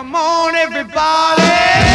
Come on, everybody.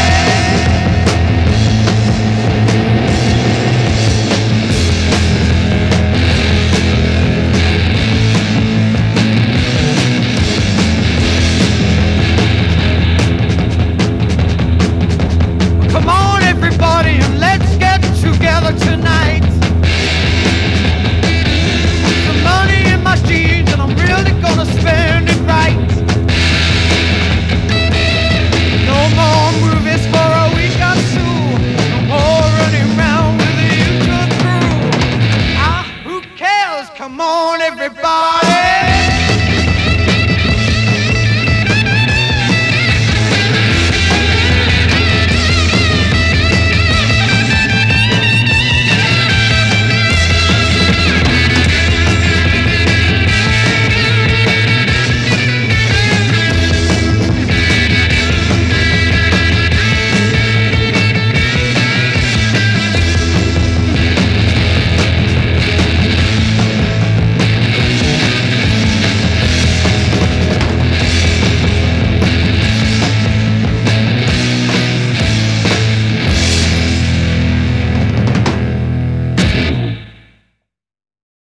everybody.